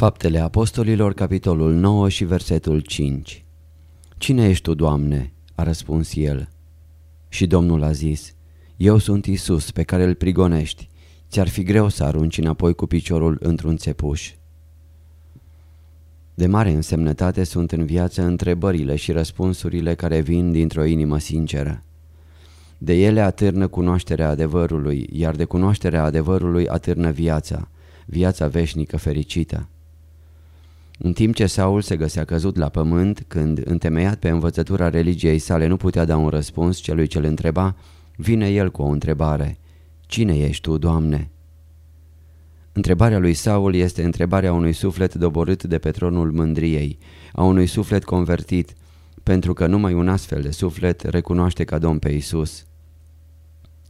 Faptele Apostolilor, capitolul 9 și versetul 5 Cine ești tu, Doamne?" a răspuns el. Și Domnul a zis, Eu sunt Isus pe care îl prigonești. Ți-ar fi greu să arunci înapoi cu piciorul într-un țepuș. De mare însemnătate sunt în viață întrebările și răspunsurile care vin dintr-o inimă sinceră. De ele atârnă cunoașterea adevărului, iar de cunoașterea adevărului atârnă viața, viața veșnică fericită. În timp ce Saul se găsea căzut la pământ, când, întemeiat pe învățătura religiei sale, nu putea da un răspuns celui ce îl întreba, vine el cu o întrebare. Cine ești tu, Doamne? Întrebarea lui Saul este întrebarea unui suflet doborât de pe tronul mândriei, a unui suflet convertit, pentru că numai un astfel de suflet recunoaște ca Domn pe Isus.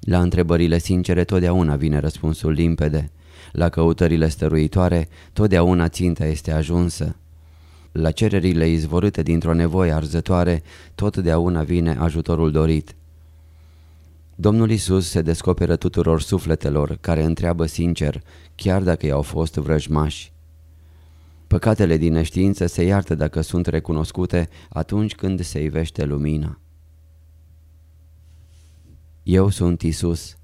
La întrebările sincere totdeauna vine răspunsul limpede. La căutările stăruitoare, totdeauna ținta este ajunsă. La cererile izvorâte dintr-o nevoie arzătoare, totdeauna vine ajutorul dorit. Domnul Isus se descoperă tuturor sufletelor care întreabă sincer, chiar dacă i-au fost vrăjmași. Păcatele din neștiință se iartă dacă sunt recunoscute atunci când se ivește lumina. Eu sunt Isus.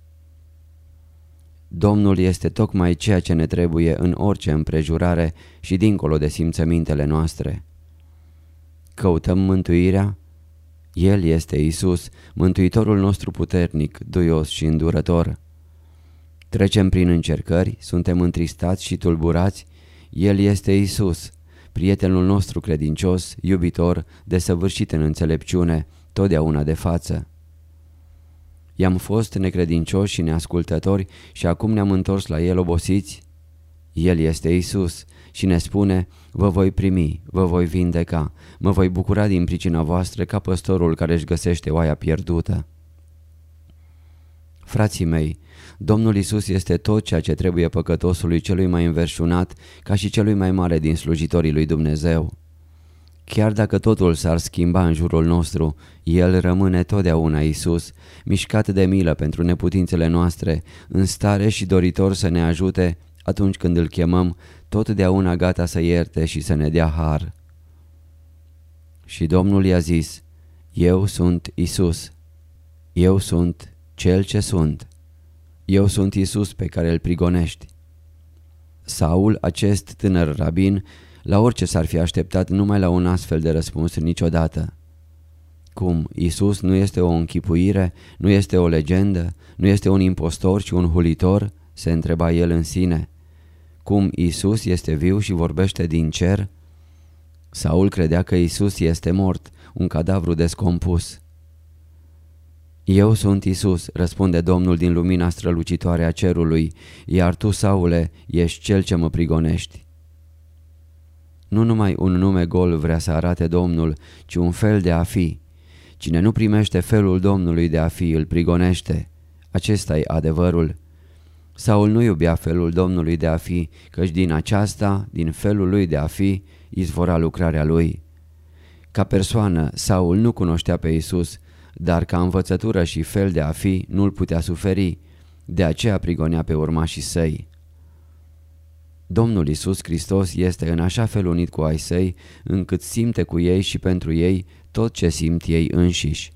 Domnul este tocmai ceea ce ne trebuie în orice împrejurare și dincolo de simțămintele noastre. Căutăm mântuirea? El este Isus, mântuitorul nostru puternic, duios și îndurător. Trecem prin încercări, suntem întristați și tulburați, El este Isus, prietenul nostru credincios, iubitor, desăvârșit în înțelepciune, totdeauna de față. I-am fost necredincioși și neascultători și acum ne-am întors la El obosiți? El este Isus și ne spune, vă voi primi, vă voi vindeca, mă voi bucura din pricina voastră ca păstorul care își găsește oaia pierdută. Frații mei, Domnul Isus este tot ceea ce trebuie păcătosului celui mai înverșunat ca și celui mai mare din slujitorii lui Dumnezeu. Chiar dacă totul s-ar schimba în jurul nostru, El rămâne totdeauna Isus, mișcat de milă pentru neputințele noastre, în stare și doritor să ne ajute atunci când îl chemăm, totdeauna gata să ierte și să ne dea har. Și Domnul i-a zis, Eu sunt Isus, eu sunt Cel ce sunt, eu sunt Isus pe care îl prigonești. Saul, acest tânăr rabin, la orice s-ar fi așteptat numai la un astfel de răspuns niciodată. Cum, Isus nu este o închipuire, nu este o legendă, nu este un impostor, ci un hulitor? Se întreba el în sine. Cum Isus este viu și vorbește din cer? Saul credea că Isus este mort, un cadavru descompus. Eu sunt Isus, răspunde Domnul din lumina strălucitoare a cerului, iar tu, Saule, ești cel ce mă prigonești. Nu numai un nume gol vrea să arate Domnul, ci un fel de a fi. Cine nu primește felul Domnului de a fi, îl prigonește. Acesta e adevărul. Saul nu iubea felul Domnului de a fi, căci din aceasta, din felul lui de a fi, izvora lucrarea lui. Ca persoană, Saul nu cunoștea pe Isus, dar ca învățătură și fel de a fi nu-l putea suferi, de aceea prigonea pe urmașii săi. Domnul Isus Hristos este în așa fel unit cu ai săi, încât simte cu ei și pentru ei tot ce simt ei înșiși.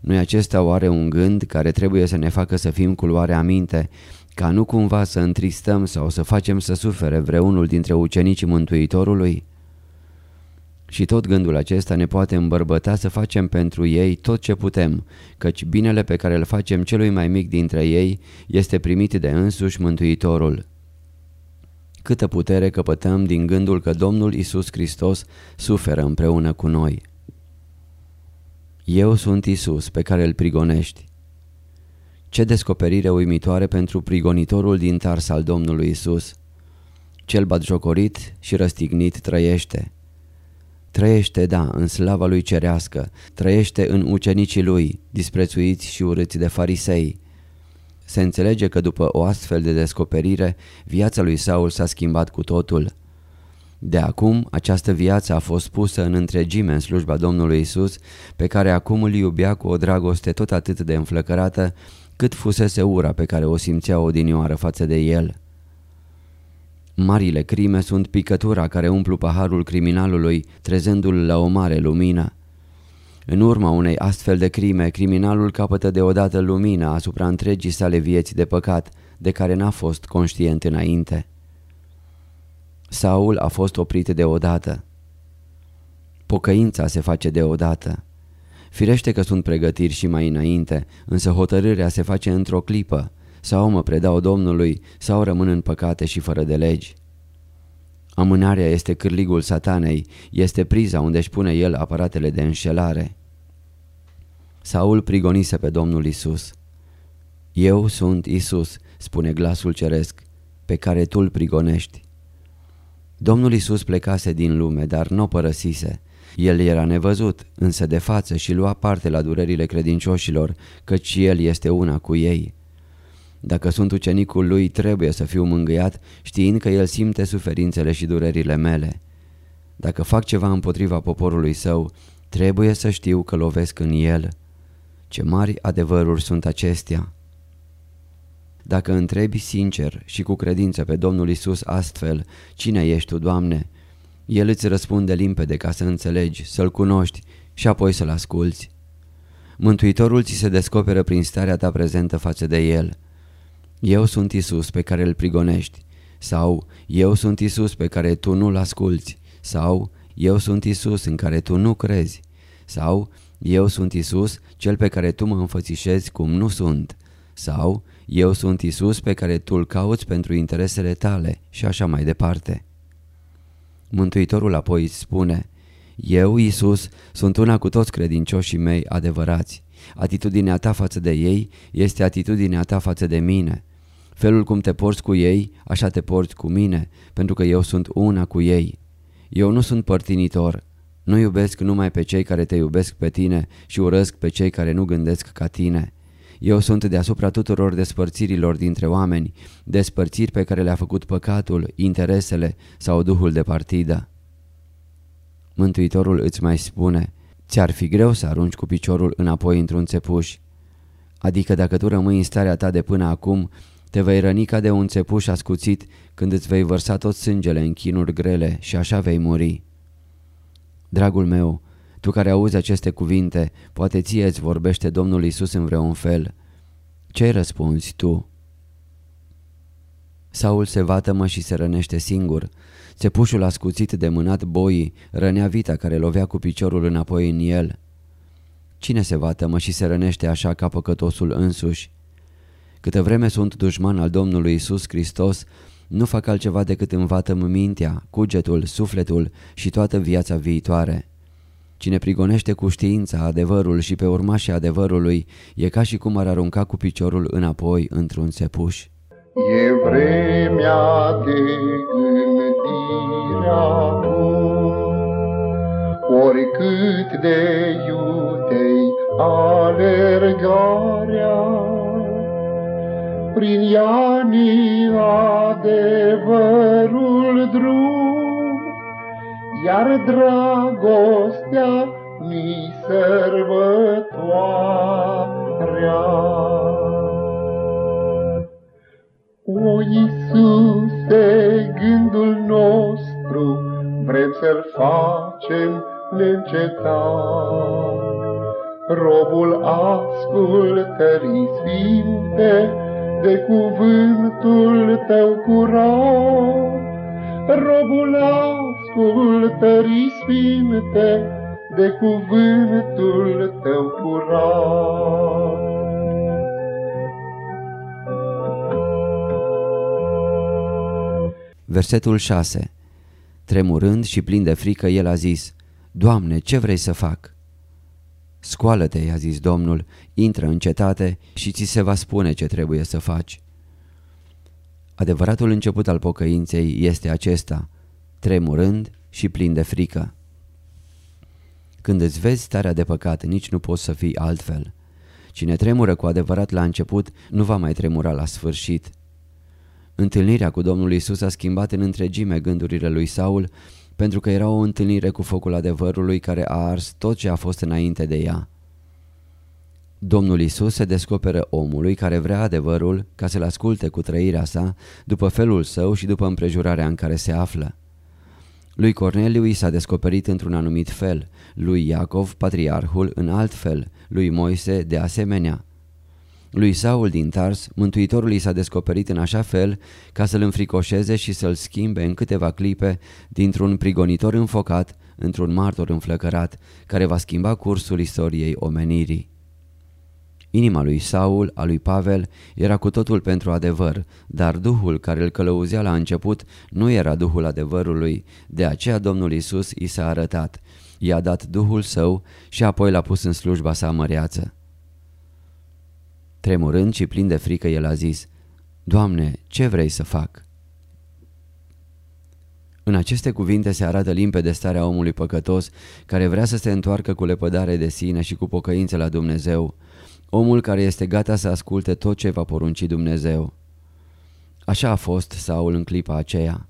Nu acesta oare un gând care trebuie să ne facă să fim cu luare aminte, ca nu cumva să întristăm sau să facem să sufere vreunul dintre ucenicii Mântuitorului? Și tot gândul acesta ne poate îmbărbăta să facem pentru ei tot ce putem, căci binele pe care îl facem celui mai mic dintre ei este primit de însuși Mântuitorul. Câtă putere căpătăm din gândul că Domnul Isus Hristos suferă împreună cu noi. Eu sunt Isus pe care îl prigonești. Ce descoperire uimitoare pentru prigonitorul din tars al Domnului Isus. Cel batjocorit și răstignit trăiește. Trăiește, da, în slava lui cerească, trăiește în ucenicii lui, disprețuiți și urâți de farisei. Se înțelege că după o astfel de descoperire, viața lui Saul s-a schimbat cu totul. De acum, această viață a fost pusă în întregime în slujba Domnului Isus, pe care acum îl iubea cu o dragoste tot atât de înflăcărată, cât fusese ura pe care o simțea odinioară față de el. Marile crime sunt picătura care umplu paharul criminalului, trezându-l la o mare lumină. În urma unei astfel de crime, criminalul capătă deodată lumina asupra întregii sale vieți de păcat, de care n-a fost conștient înainte. Saul a fost oprit deodată. Pocăința se face deodată. Firește că sunt pregătiri și mai înainte, însă hotărârea se face într-o clipă. Sau mă predau Domnului, sau rămân în păcate și fără de legi. Amânarea este cârligul satanei, este priza unde își pune el aparatele de înșelare. Saul prigonise pe Domnul Isus. Eu sunt Isus, spune glasul ceresc, pe care tu îl prigonești. Domnul Isus plecase din lume, dar nu o părăsise. El era nevăzut, însă de față și lua parte la durerile credincioșilor, căci El este una cu ei. Dacă sunt ucenicul lui, trebuie să fiu mângâiat, știind că el simte suferințele și durerile mele. Dacă fac ceva împotriva poporului său, trebuie să știu că lovesc în el. Ce mari adevăruri sunt acestea! Dacă întrebi sincer și cu credință pe Domnul Isus astfel, cine ești tu, Doamne? El îți răspunde limpede ca să înțelegi, să-L cunoști și apoi să-L asculți. Mântuitorul ți se descoperă prin starea ta prezentă față de El. Eu sunt Isus pe care îl prigonești sau Eu sunt Isus pe care tu nu-l asculți sau Eu sunt Isus în care tu nu crezi sau Eu sunt Isus cel pe care tu mă înfățișezi cum nu sunt sau Eu sunt Isus pe care tu îl cauți pentru interesele tale și așa mai departe. Mântuitorul apoi îți spune Eu, Isus, sunt una cu toți credincioșii mei adevărați. Atitudinea ta față de ei este atitudinea ta față de mine. Felul cum te porți cu ei, așa te porți cu mine, pentru că eu sunt una cu ei. Eu nu sunt părtinitor, nu iubesc numai pe cei care te iubesc pe tine și urăsc pe cei care nu gândesc ca tine. Eu sunt deasupra tuturor despărțirilor dintre oameni, despărțiri pe care le-a făcut păcatul, interesele sau duhul de partidă. Mântuitorul îți mai spune, ți-ar fi greu să arunci cu piciorul înapoi într-un țepuș. Adică dacă tu rămâi în starea ta de până acum, te vei răni ca de un țepuș ascuțit când îți vei vărsa tot sângele în chinuri grele și așa vei muri. Dragul meu, tu care auzi aceste cuvinte, poate ție îți vorbește Domnul Isus în vreun fel. Ce răspunzi tu? Saul se vatămă și se rănește singur. Țepușul ascuțit de mânat boii rănea vita care lovea cu piciorul înapoi în el. Cine se vatămă și se rănește așa ca păcătosul însuși? Câte vreme sunt dușman al Domnului Isus Hristos, nu fac altceva decât învatăm mintea, cugetul, sufletul și toată viața viitoare. Cine prigonește cu știința adevărul și pe urmașii adevărului e ca și cum ar arunca cu piciorul înapoi într-un țepuș. E vremea de gândire oricât de iutei alergarea, prin ea ni adevărul drum, iar dragostea ni sărbătoarea. O Iisuse, gândul nostru, vrem să-l facem neîncetat. Robul ascultării sfinte, de cuvântul tău curat, robul ascultării sfinte de cuvântul tău curat. Versetul 6 Tremurând și plin de frică, el a zis, Doamne, ce vrei să fac? Scoală-te, i-a zis Domnul, intră în cetate și ți se va spune ce trebuie să faci. Adevăratul început al pocăinței este acesta, tremurând și plin de frică. Când îți vezi starea de păcat, nici nu poți să fii altfel. Cine tremură cu adevărat la început, nu va mai tremura la sfârșit. Întâlnirea cu Domnul Isus a schimbat în întregime gândurile lui Saul, pentru că era o întâlnire cu focul adevărului care a ars tot ce a fost înainte de ea. Domnul Isus se descoperă omului care vrea adevărul ca să-l asculte cu trăirea sa, după felul său și după împrejurarea în care se află. Lui Corneliu i s-a descoperit într-un anumit fel, lui Iacov, patriarhul, în alt fel, lui Moise de asemenea. Lui Saul din Tars, Mântuitorul i s-a descoperit în așa fel ca să-l înfricoșeze și să-l schimbe în câteva clipe dintr-un prigonitor înfocat într-un martor înflăcărat care va schimba cursul istoriei omenirii. Inima lui Saul, a lui Pavel, era cu totul pentru adevăr, dar Duhul care îl călăuzea la început nu era Duhul adevărului, de aceea Domnul Isus i s-a arătat. I-a dat Duhul său și apoi l-a pus în slujba sa măreață. Tremurând și plin de frică, el a zis, Doamne, ce vrei să fac? În aceste cuvinte se arată limpede starea omului păcătos care vrea să se întoarcă cu lepădare de sine și cu pocăință la Dumnezeu, omul care este gata să asculte tot ce va porunci Dumnezeu. Așa a fost Saul în clipa aceea.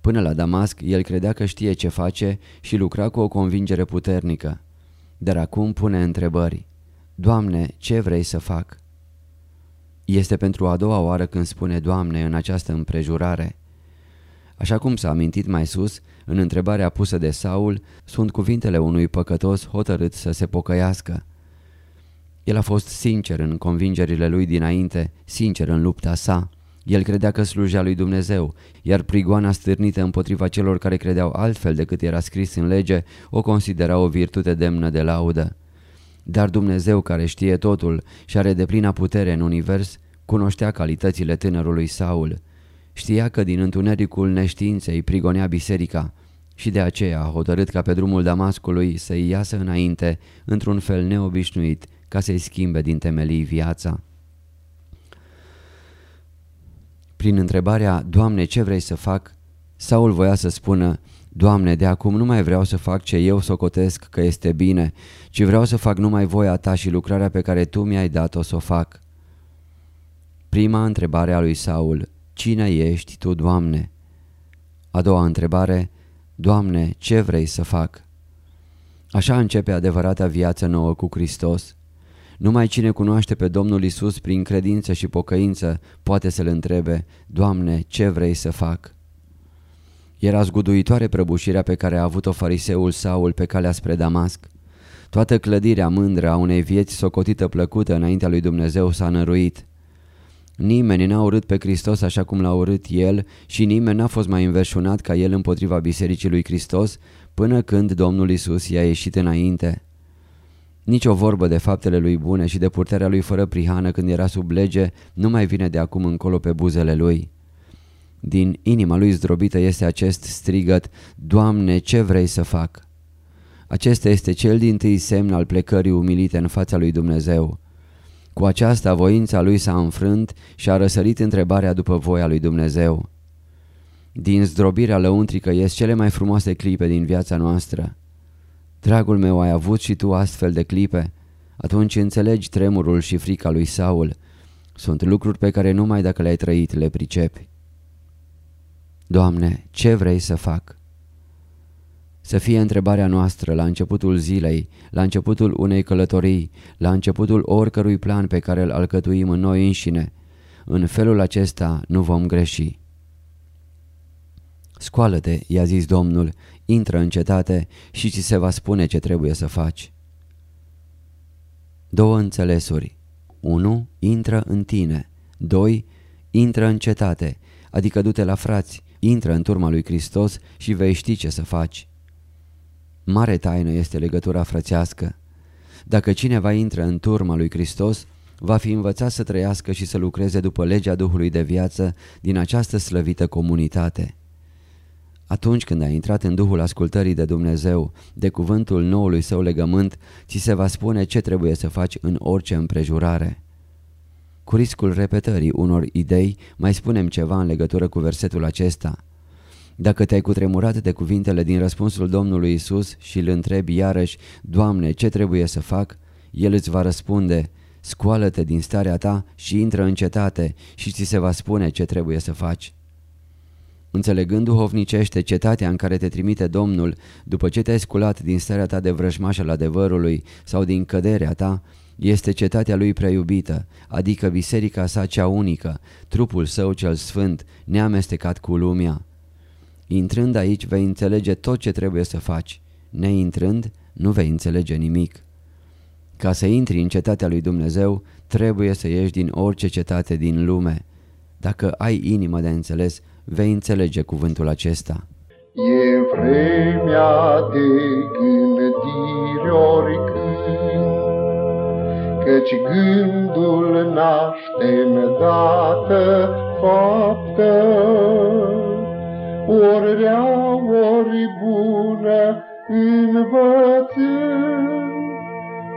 Până la Damasc, el credea că știe ce face și lucra cu o convingere puternică. Dar acum pune întrebări. Doamne, ce vrei să fac? Este pentru a doua oară când spune Doamne în această împrejurare. Așa cum s-a amintit mai sus, în întrebarea pusă de Saul, sunt cuvintele unui păcătos hotărât să se pocăiască. El a fost sincer în convingerile lui dinainte, sincer în lupta sa. El credea că slujea lui Dumnezeu, iar prigoana stârnită împotriva celor care credeau altfel decât era scris în lege, o considera o virtute demnă de laudă. Dar Dumnezeu care știe totul și are deplina putere în univers, cunoștea calitățile tânărului Saul. Știa că din întunericul neștiinței prigonea biserica și de aceea a hotărât ca pe drumul Damascului să-i iasă înainte într-un fel neobișnuit ca să-i schimbe din temelii viața. Prin întrebarea, Doamne, ce vrei să fac? Saul voia să spună, Doamne, de acum nu mai vreau să fac ce eu socotesc că este bine, ci vreau să fac numai voia Ta și lucrarea pe care Tu mi-ai dat-o să o fac. Prima întrebare a lui Saul, Cine ești Tu, Doamne? A doua întrebare, Doamne, ce vrei să fac? Așa începe adevărata viață nouă cu Hristos. Numai cine cunoaște pe Domnul Isus prin credință și pocăință poate să-L întrebe, Doamne, ce vrei să fac? Era zguduitoare prăbușirea pe care a avut-o fariseul Saul pe calea spre Damasc. Toată clădirea mândră a unei vieți socotită plăcută înaintea lui Dumnezeu s-a năruit. Nimeni n-a urât pe Hristos așa cum l-a urât el și nimeni n-a fost mai înverșunat ca el împotriva Bisericii lui Hristos până când Domnul Isus i-a ieșit înainte. Nici o vorbă de faptele lui bune și de purtarea lui fără prihană când era sub lege nu mai vine de acum încolo pe buzele lui. Din inima lui zdrobită este acest strigăt, Doamne, ce vrei să fac? Acesta este cel din tâi semn al plecării umilite în fața lui Dumnezeu. Cu aceasta voința lui s-a înfrânt și a răsărit întrebarea după voia lui Dumnezeu. Din zdrobirea lăuntrică ies cele mai frumoase clipe din viața noastră. Dragul meu, ai avut și tu astfel de clipe? Atunci înțelegi tremurul și frica lui Saul. Sunt lucruri pe care numai dacă le-ai trăit le pricepi. Doamne, ce vrei să fac? Să fie întrebarea noastră la începutul zilei, la începutul unei călătorii, la începutul oricărui plan pe care îl alcătuim în noi înșine. În felul acesta nu vom greși. Scoală-te, i-a zis Domnul, intră în cetate și ți se va spune ce trebuie să faci. Două înțelesuri. 1. Intră în tine. 2. Intră în cetate, adică du-te la frați, Intră în turma lui Hristos și vei ști ce să faci. Mare taină este legătura frățească. Dacă cineva intră în turma lui Hristos, va fi învățat să trăiască și să lucreze după legea Duhului de viață din această slăvită comunitate. Atunci când ai intrat în Duhul ascultării de Dumnezeu, de cuvântul noului său legământ, ți se va spune ce trebuie să faci în orice împrejurare. Cu riscul repetării unor idei, mai spunem ceva în legătură cu versetul acesta. Dacă te-ai cutremurat de cuvintele din răspunsul Domnului Isus și îl întrebi iarăși, Doamne, ce trebuie să fac? El îți va răspunde, scoală-te din starea ta și intră în cetate și ți se va spune ce trebuie să faci. Înțelegând duhovnicește cetatea în care te trimite Domnul, după ce te-ai sculat din starea ta de vrăjmaș al adevărului sau din căderea ta, este cetatea lui preiubită, adică biserica sa cea unică, trupul său cel sfânt, neamestecat cu lumea. Intrând aici vei înțelege tot ce trebuie să faci, neintrând nu vei înțelege nimic. Ca să intri în cetatea lui Dumnezeu, trebuie să ieși din orice cetate din lume. Dacă ai inimă de înțeles, vei înțelege cuvântul acesta. E vremea de gândire Căci gândul naște dată faptă, Ori rea, ori bună, învățând,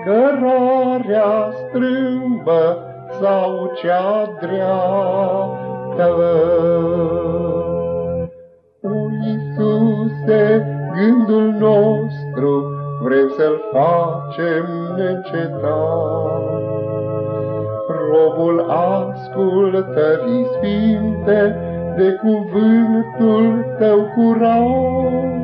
Cărarea strâmbă sau cea dreaptă. O, Iisuse, gândul nostru vrem să-l facem necetat. Robul ascultării sfinte de cuvântul tău curat.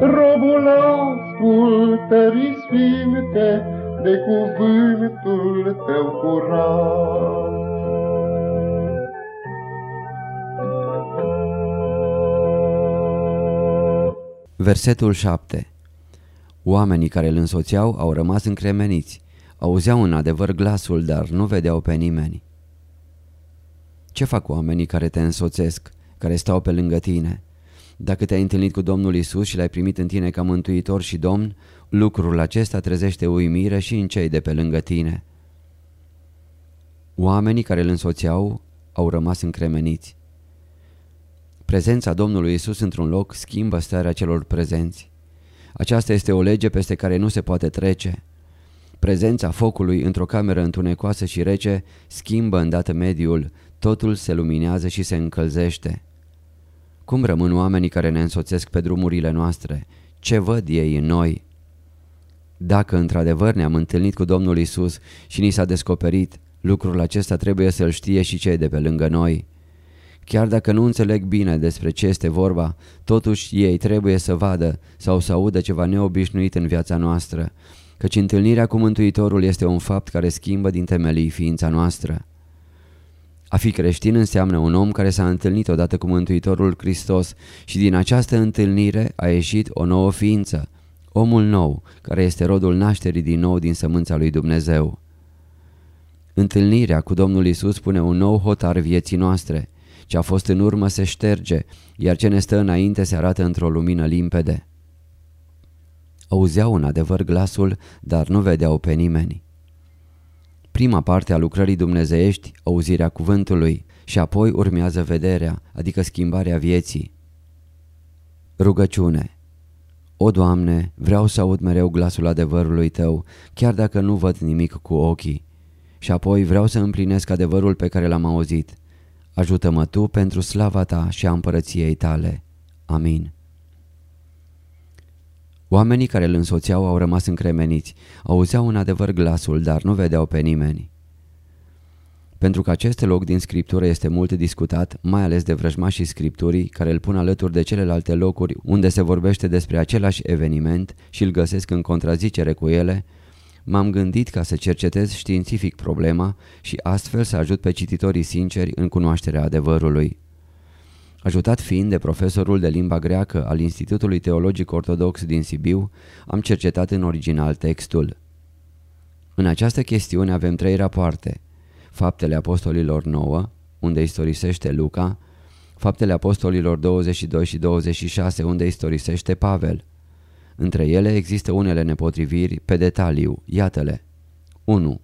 Robul ascultării sfinte de cuvântul tău curat. Versetul 7 Oamenii care îl însoțeau au rămas încremeniți, auzeau în adevăr glasul, dar nu vedeau pe nimeni. Ce fac oamenii care te însoțesc, care stau pe lângă tine? Dacă te-ai întâlnit cu Domnul Isus și l-ai primit în tine ca mântuitor și domn, lucrul acesta trezește uimire și în cei de pe lângă tine. Oamenii care îl însoțeau au rămas încremeniți. Prezența Domnului Isus într-un loc schimbă starea celor prezenți. Aceasta este o lege peste care nu se poate trece. Prezența focului într-o cameră întunecoasă și rece schimbă îndată mediul, totul se luminează și se încălzește. Cum rămân oamenii care ne însoțesc pe drumurile noastre? Ce văd ei în noi? Dacă într-adevăr ne-am întâlnit cu Domnul Isus și ni s-a descoperit, lucrul acesta trebuie să-l știe și cei de pe lângă noi. Chiar dacă nu înțeleg bine despre ce este vorba, totuși ei trebuie să vadă sau să audă ceva neobișnuit în viața noastră, căci întâlnirea cu Mântuitorul este un fapt care schimbă din temelii ființa noastră. A fi creștin înseamnă un om care s-a întâlnit odată cu Mântuitorul Hristos și din această întâlnire a ieșit o nouă ființă, omul nou, care este rodul nașterii din nou din sămânța lui Dumnezeu. Întâlnirea cu Domnul Isus pune un nou hotar vieții noastre. Ce a fost în urmă se șterge, iar ce ne stă înainte se arată într-o lumină limpede. Auzeau în adevăr glasul, dar nu vedeau pe nimeni. Prima parte a lucrării dumnezeiești, auzirea cuvântului, și apoi urmează vederea, adică schimbarea vieții. Rugăciune O, Doamne, vreau să aud mereu glasul adevărului Tău, chiar dacă nu văd nimic cu ochii. Și apoi vreau să împlinesc adevărul pe care l-am auzit. Ajută-mă Tu pentru slava Ta și a împărăției Tale. Amin. Oamenii care îl însoțeau au rămas încremeniți, auzeau în adevăr glasul, dar nu vedeau pe nimeni. Pentru că acest loc din scriptură este mult discutat, mai ales de vrăjmașii scripturii care îl pun alături de celelalte locuri unde se vorbește despre același eveniment și îl găsesc în contrazicere cu ele, m-am gândit ca să cercetez științific problema și astfel să ajut pe cititorii sinceri în cunoașterea adevărului. Ajutat fiind de profesorul de limba greacă al Institutului Teologic Ortodox din Sibiu, am cercetat în original textul. În această chestiune avem trei rapoarte. Faptele Apostolilor 9, unde istorisește Luca, Faptele Apostolilor 22 și 26 unde istorisește Pavel. Între ele există unele nepotriviri pe detaliu, iată-le. 1.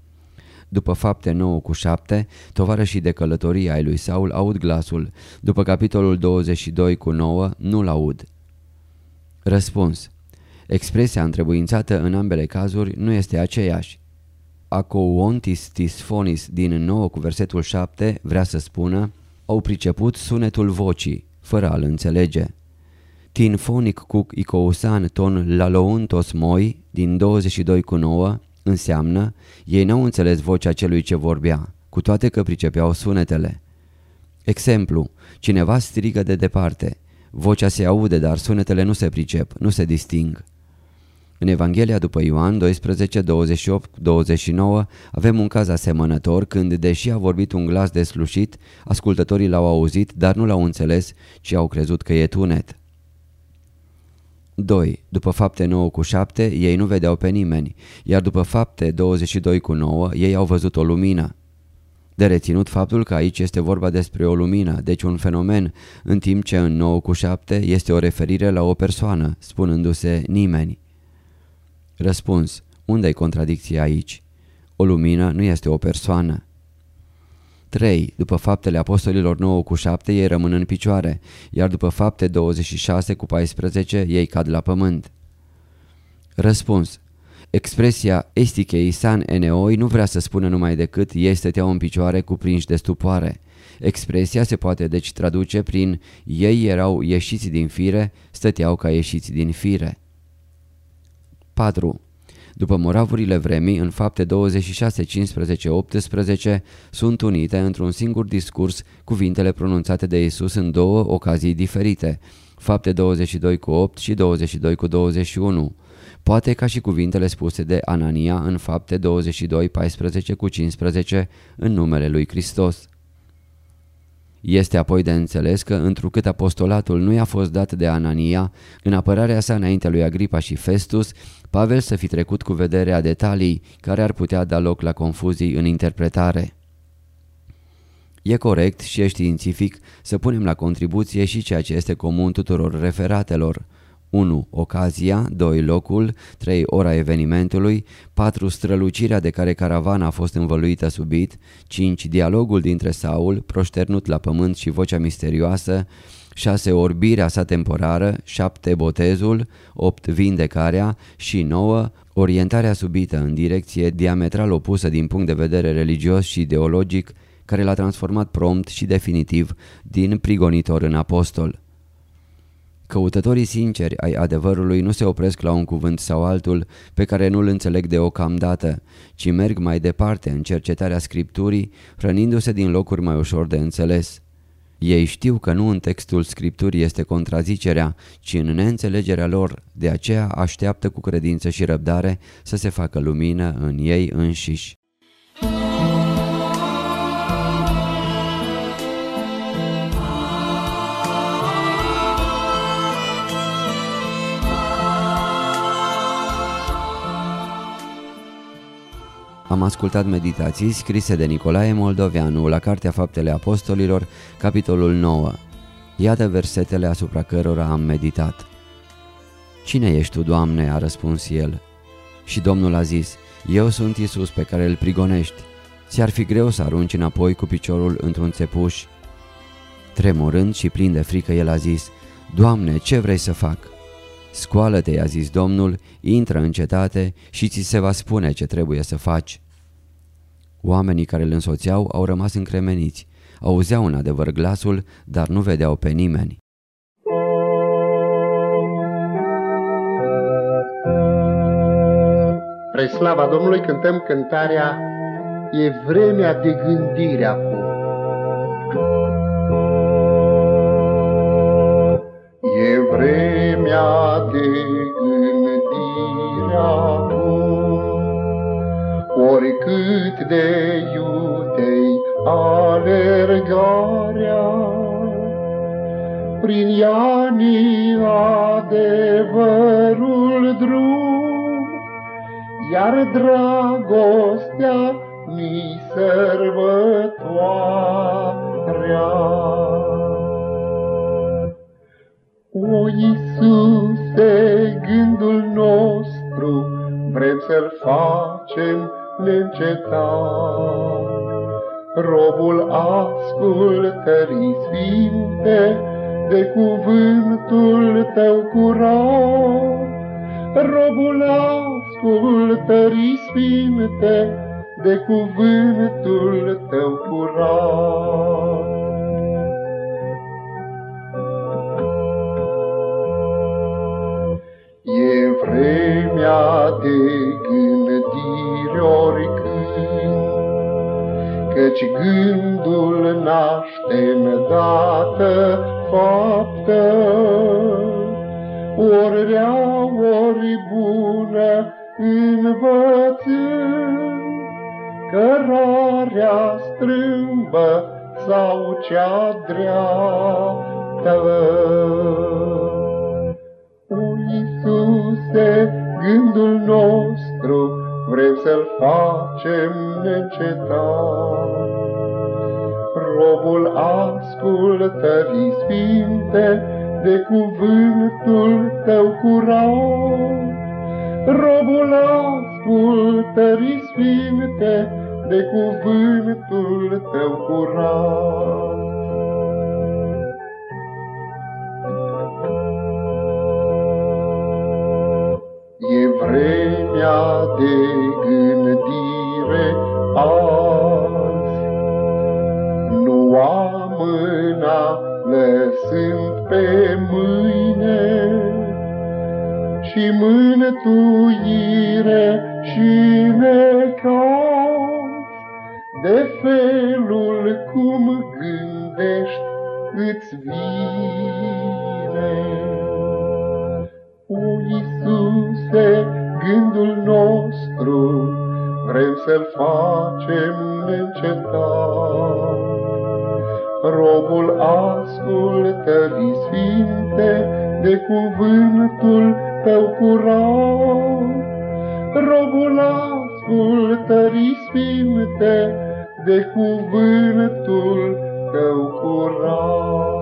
După fapte 9 cu 7, tovarășii de călătorie ai lui Saul aud glasul, după capitolul 22 cu 9 nu-l aud. Răspuns. Expresia întrebuințată în ambele cazuri nu este aceeași. Acouontis tisfonis din 9 cu versetul 7 vrea să spună au priceput sunetul vocii, fără a-l înțelege. Tinfonic cu icousan ton lalountos moi din 22 cu 9 înseamnă ei n-au înțeles vocea celui ce vorbea, cu toate că pricepeau sunetele. Exemplu, cineva strigă de departe, vocea se aude, dar sunetele nu se pricep, nu se disting. În Evanghelia după Ioan 12, 28, 29 avem un caz asemănător când, deși a vorbit un glas deslușit, ascultătorii l-au auzit, dar nu l-au înțeles, ci au crezut că e tunet. 2. După fapte 9 cu 7, ei nu vedeau pe nimeni, iar după fapte 22 cu 9, ei au văzut o lumină. De reținut faptul că aici este vorba despre o lumină, deci un fenomen, în timp ce în 9 cu 7 este o referire la o persoană, spunându-se nimeni. Răspuns. Unde-i contradicția aici? O lumină nu este o persoană. 3. După faptele apostolilor 9 cu 7 ei rămân în picioare, iar după fapte 26 cu 14 ei cad la pământ. Răspuns. Expresia estichei san eneoi nu vrea să spună numai decât ei stăteau în picioare cuprinși de stupoare. Expresia se poate deci traduce prin ei erau ieșiți din fire, stăteau ca ieșiți din fire. 4. După moravurile vremii, în fapte 26, 15, 18, sunt unite într-un singur discurs cuvintele pronunțate de Isus în două ocazii diferite, fapte 22 cu 8 și 22 cu 21, poate ca și cuvintele spuse de Anania în fapte 22, 14 cu 15 în numele lui Hristos. Este apoi de înțeles că, întrucât apostolatul nu i-a fost dat de Anania, în apărarea sa înaintea lui Agripa și Festus, Pavel să fi trecut cu vederea detalii care ar putea da loc la confuzii în interpretare. E corect și e științific să punem la contribuție și ceea ce este comun tuturor referatelor. 1. Ocazia, 2. Locul, 3. Ora evenimentului, 4. Strălucirea de care caravana a fost învăluită subit, 5. Dialogul dintre Saul, proșternut la pământ și vocea misterioasă, 6. Orbirea sa temporară, 7. Botezul, 8. Vindecarea și 9. Orientarea subită în direcție diametral opusă din punct de vedere religios și ideologic, care l-a transformat prompt și definitiv din prigonitor în apostol. Căutătorii sinceri ai adevărului nu se opresc la un cuvânt sau altul pe care nu-l înțeleg deocamdată, ci merg mai departe în cercetarea scripturii, hrănindu-se din locuri mai ușor de înțeles. Ei știu că nu în textul scripturii este contrazicerea, ci în neînțelegerea lor, de aceea așteaptă cu credință și răbdare să se facă lumină în ei înșiși. Am ascultat meditații scrise de Nicolae Moldoveanu la Cartea Faptele Apostolilor, capitolul 9. Iată versetele asupra cărora am meditat. Cine ești tu, Doamne?" a răspuns el. Și Domnul a zis, Eu sunt Isus pe care îl prigonești. Ți-ar fi greu să arunci înapoi cu piciorul într-un țepuș?" Tremurând și plin de frică, el a zis, Doamne, ce vrei să fac?" Scoală-te, i-a zis Domnul, intră în cetate și ți se va spune ce trebuie să faci. Oamenii care îl însoțeau au rămas încremeniți, auzeau în adevăr glasul, dar nu vedeau pe nimeni. Pre slava Domnului cântăm cântarea E vremea de gândire acum. Oricât de iutei alergarea, prin ianii adevărul drum, iar dragostea mi sărbătoarea. Iisuse, gândul nostru, vrem să-l facem neîncetat. Robul ascultării sfinte, de cuvântul tău curat. Robul ascultării sfinte, de cuvântul tău curat. E vremea de Căci gândul naște dată faptă, ori rea, ori bună, învățând, cărarea strâmbă sau cea dreaptă. O, Iisuse, gândul nostru, vrem să-l facem necetat. Robul ascultării sfinte, de cuvântul tău curat. Robul ascultării sfinte, de cuvântul tău curat. E vremea de gândire azi, nu amâna lăsând pe mâine, și mântuire și necaz, de felul cum gândești îți vine. Gândul nostru, vrem să-l facem neîncetat. Robul ascultării sfinte, de cuvântul tău curat. Robul ascultării sfinte, de cuvântul tău curat.